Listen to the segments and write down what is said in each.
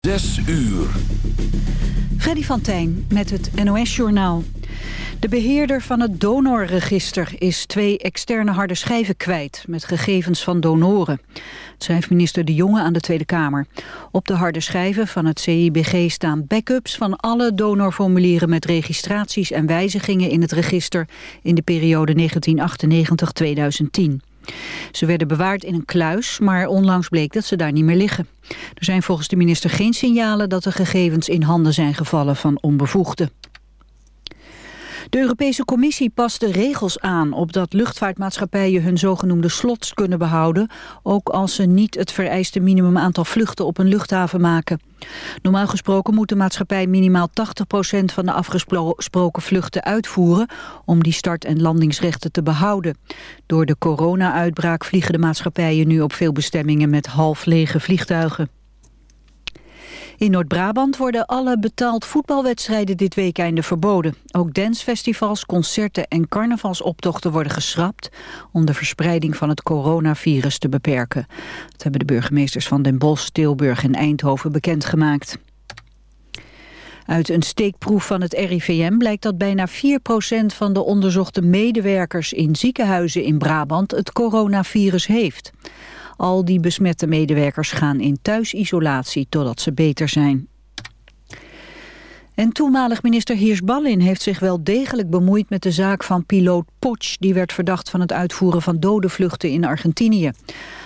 Zes uur. Freddy van Tijn met het NOS-journaal. De beheerder van het donorregister is twee externe harde schijven kwijt... met gegevens van donoren. Het schrijft minister De Jonge aan de Tweede Kamer. Op de harde schijven van het CIBG staan backups... van alle donorformulieren met registraties en wijzigingen in het register... in de periode 1998-2010. Ze werden bewaard in een kluis, maar onlangs bleek dat ze daar niet meer liggen. Er zijn volgens de minister geen signalen dat de gegevens in handen zijn gevallen van onbevoegden. De Europese Commissie past de regels aan op dat luchtvaartmaatschappijen hun zogenoemde slots kunnen behouden, ook als ze niet het vereiste minimum aantal vluchten op een luchthaven maken. Normaal gesproken moet de maatschappij minimaal 80% van de afgesproken vluchten uitvoeren om die start- en landingsrechten te behouden. Door de corona-uitbraak vliegen de maatschappijen nu op veel bestemmingen met half lege vliegtuigen. In Noord-Brabant worden alle betaald voetbalwedstrijden dit weekende verboden. Ook dancefestivals, concerten en carnavalsoptochten worden geschrapt... om de verspreiding van het coronavirus te beperken. Dat hebben de burgemeesters van Den Bosch, Tilburg en Eindhoven bekendgemaakt. Uit een steekproef van het RIVM blijkt dat bijna 4% van de onderzochte medewerkers in ziekenhuizen in Brabant het coronavirus heeft. Al die besmette medewerkers gaan in thuisisolatie totdat ze beter zijn. En toenmalig minister Heers-Ballin heeft zich wel degelijk bemoeid met de zaak van piloot Potsch. Die werd verdacht van het uitvoeren van dodenvluchten in Argentinië.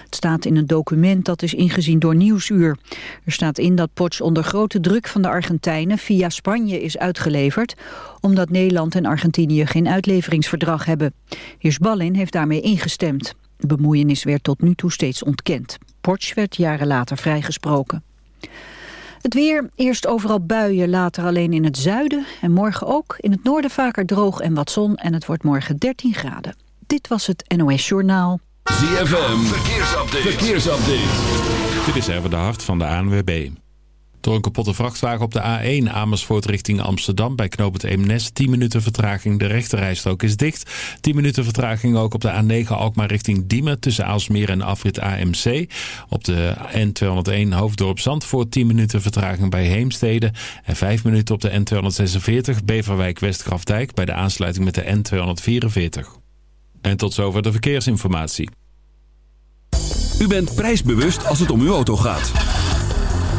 Het staat in een document dat is ingezien door Nieuwsuur. Er staat in dat Potsch onder grote druk van de Argentijnen via Spanje is uitgeleverd... omdat Nederland en Argentinië geen uitleveringsverdrag hebben. Heers-Ballin heeft daarmee ingestemd. De bemoeienis werd tot nu toe steeds ontkend. Potsch werd jaren later vrijgesproken. Het weer, eerst overal buien, later alleen in het zuiden. En morgen ook. In het noorden vaker droog en wat zon. En het wordt morgen 13 graden. Dit was het NOS Journaal. ZFM, verkeersupdate. verkeersupdate. Dit is even de hart van de ANWB. Door een kapotte vrachtwagen op de A1 Amersfoort richting Amsterdam... bij knoop het Eemnes 10 minuten vertraging. De rechterrijstrook is dicht. 10 minuten vertraging ook op de A9 Alkmaar richting Diemen... tussen Aalsmeer en afrit AMC. Op de N201 Hoofddorp Zandvoort 10 minuten vertraging bij Heemstede... en 5 minuten op de N246 Beverwijk Westgrafdijk... bij de aansluiting met de N244. En tot zover de verkeersinformatie. U bent prijsbewust als het om uw auto gaat.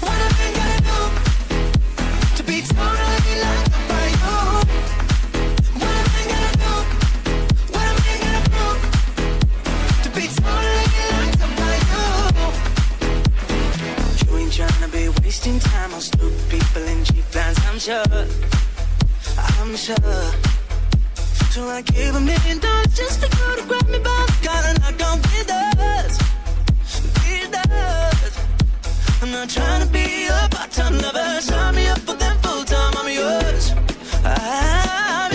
what a man gotta do, to be totally by you. What a man gotta do, what a man gotta do to be totally by you. You ain't be wasting time on stupid people and cheap lines, I'm sure. I'm sure. So I gave a million dollars just to go to grab me by the collar knock on with us. With us. I'm not trying to be a part-time lover. Sign me up for them full-time. I'm yours. I'm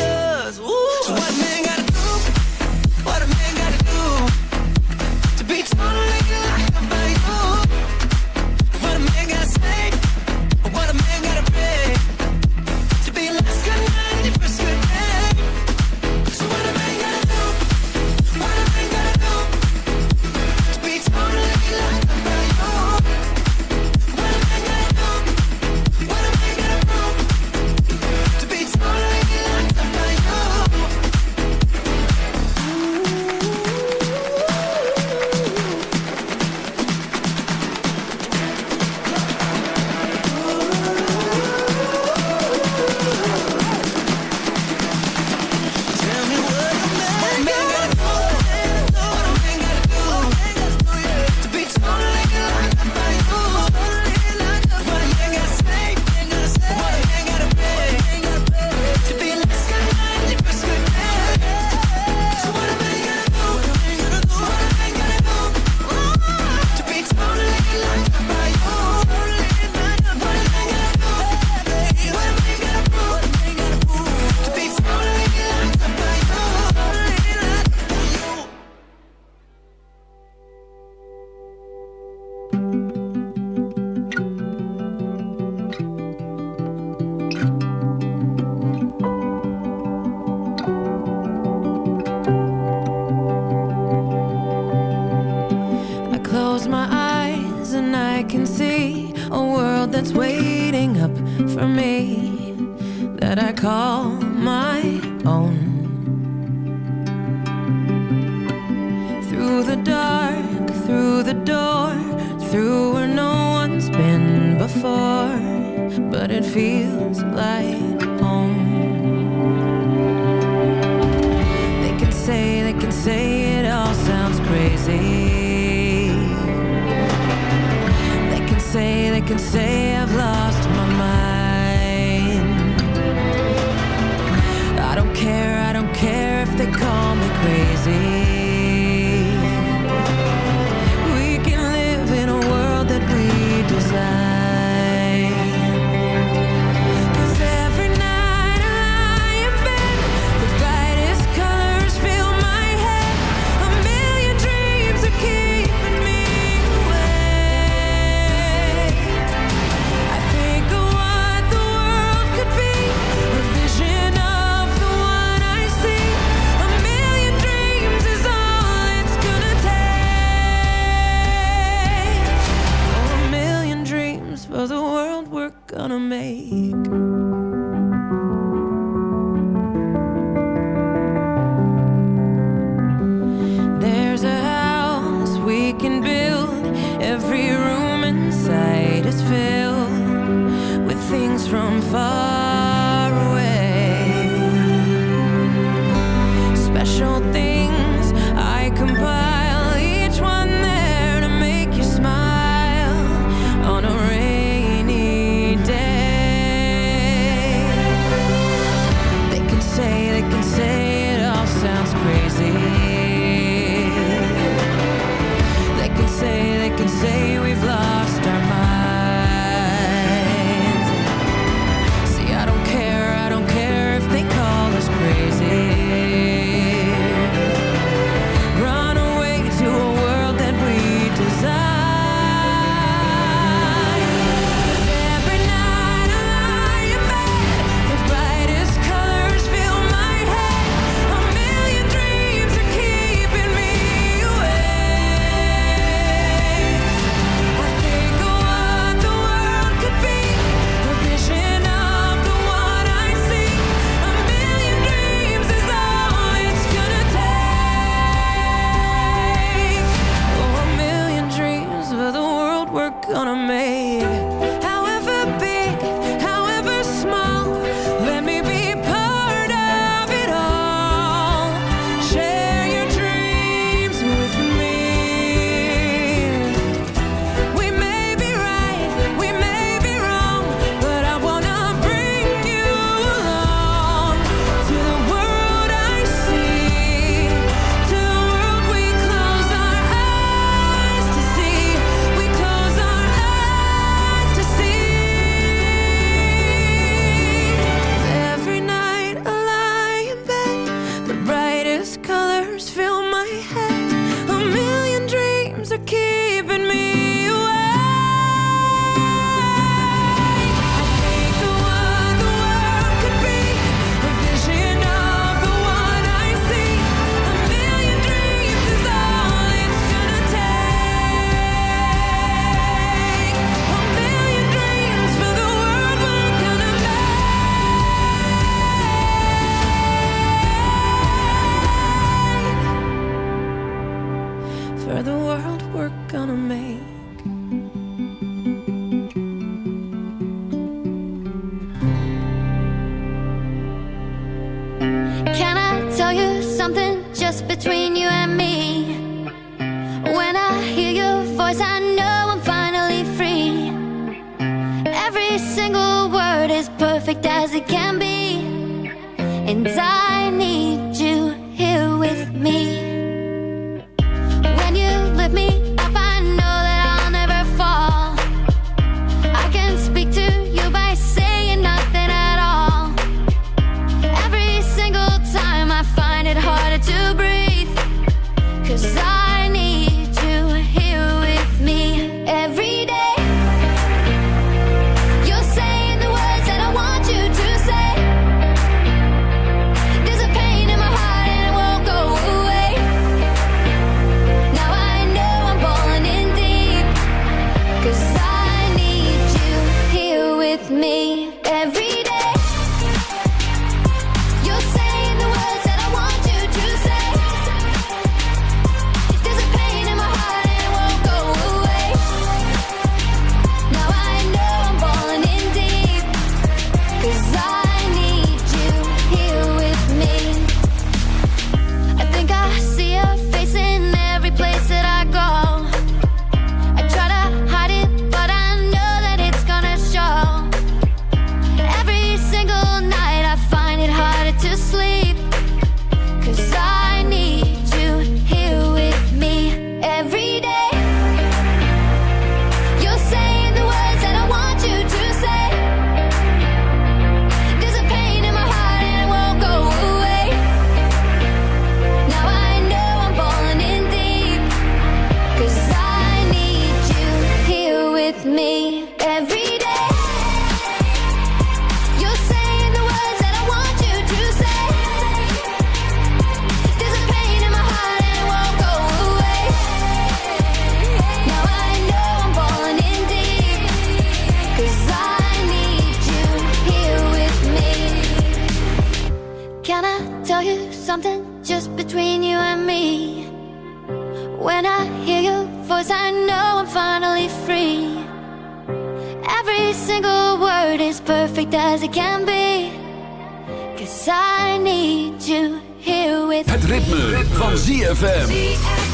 Het ritme, van ZFM.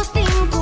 posting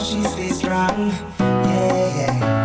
she stays strong. Yeah, yeah.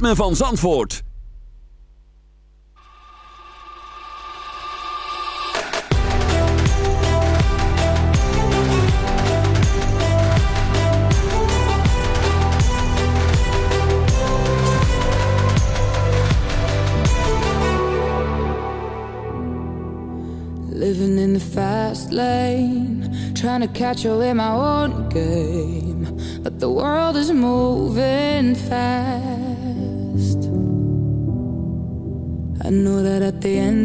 Ritme van Zandvoort. Living in the fast lane, trying to catch up in my own game.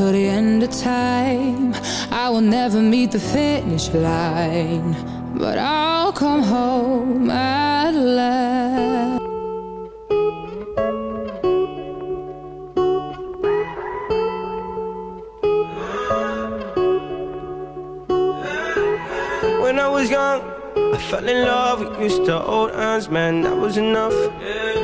Till the end of time, I will never meet the finish line, but I'll come home at last. When I was young, I fell in love. We used to hold hands, man, that was enough.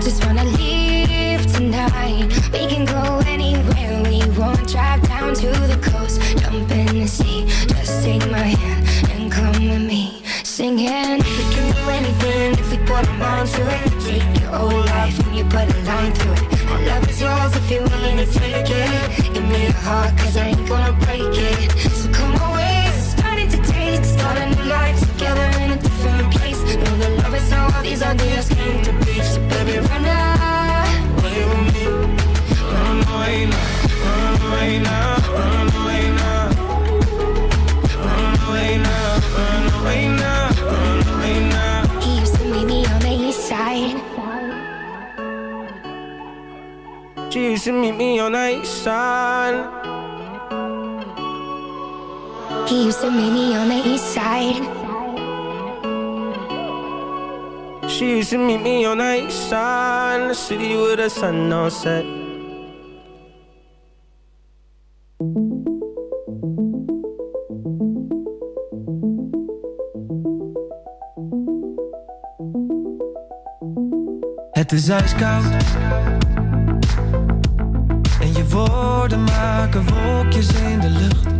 I just wanna leave tonight. We can go anywhere we want. Drive down to the coast, jump in the sea. Just take my hand and come with me, singing. We can do anything if we put our mind to it. Take your whole life and you put a line through it. My love is yours if you're willing to take it. Give me your heart, cause I ain't gonna break it. So come away, Start a new life together in a different place. Know that love is how all these ideas came to be. So baby, run away with me. Run away now, run away now, run away now. Run away now, run away now, run away now. He used to meet me on the east side. She used to meet me on the east side. He used to meet me on the east side. She used to meet me on the east side, in the city where the sun don't set. Het is ijskoud En je woorden maken wolkjes in de lucht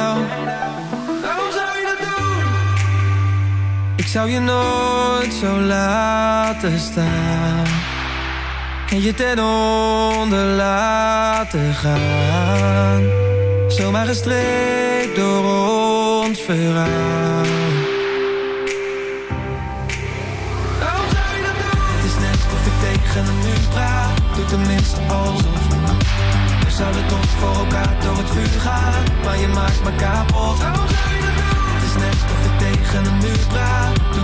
Zou je nooit zo laten staan. En je ten onder laten gaan. Zomaar gestreekt door ons verhaal. Het is net of ik tegen een muur praat. Doe tenminste alsof. We zouden toch voor elkaar door het vuur gaan. Maar je maakt me kapot. Het is net of ik tegen een muur praat.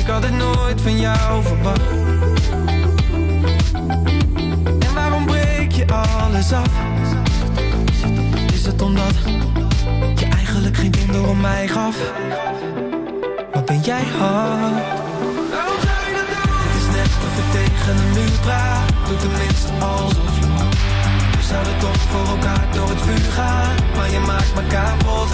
Ik had het nooit van jou verwacht. En waarom breek je alles af? Is het omdat je eigenlijk geen donder om mij gaf? Wat ben jij hard? Het is net of tegen een muur praat. Doe tenminste alsof. We zouden toch voor elkaar door het vuur gaan. Maar je maakt me kapot.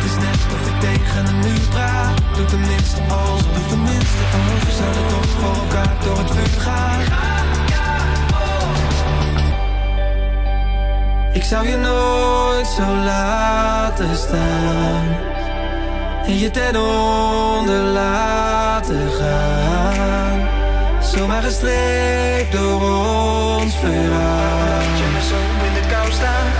Het is net of ik tegen een muur praat. Doe tenminste alsof. Doe tenminste alsof. We zouden toch voor elkaar door het vuur gaan. Ik zou je nooit zo laten staan En je ten onder laten gaan Zomaar gestreekt door ons verhaal je me zo in de kou staan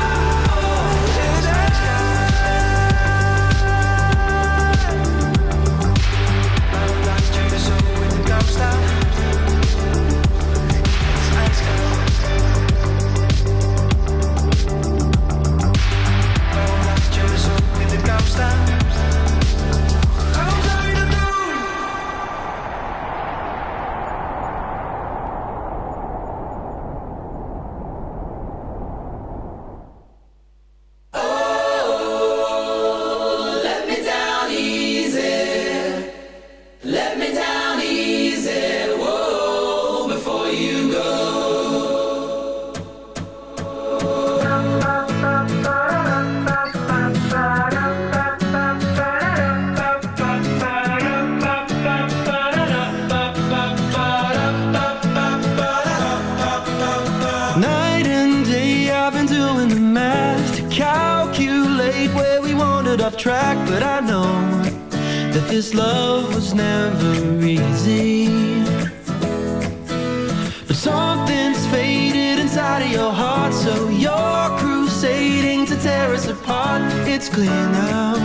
faded inside of your heart So you're crusading to tear us apart. It's clear now,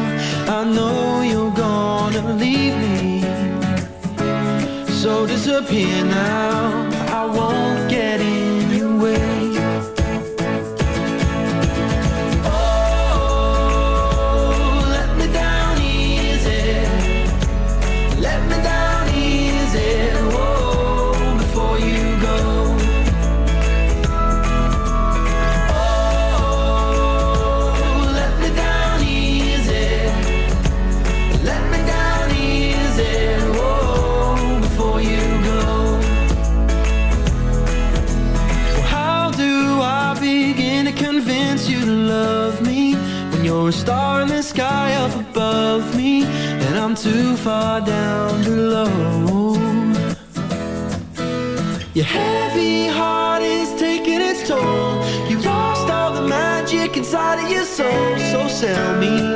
I know you're gonna leave me. So disappear now, I won't sell me.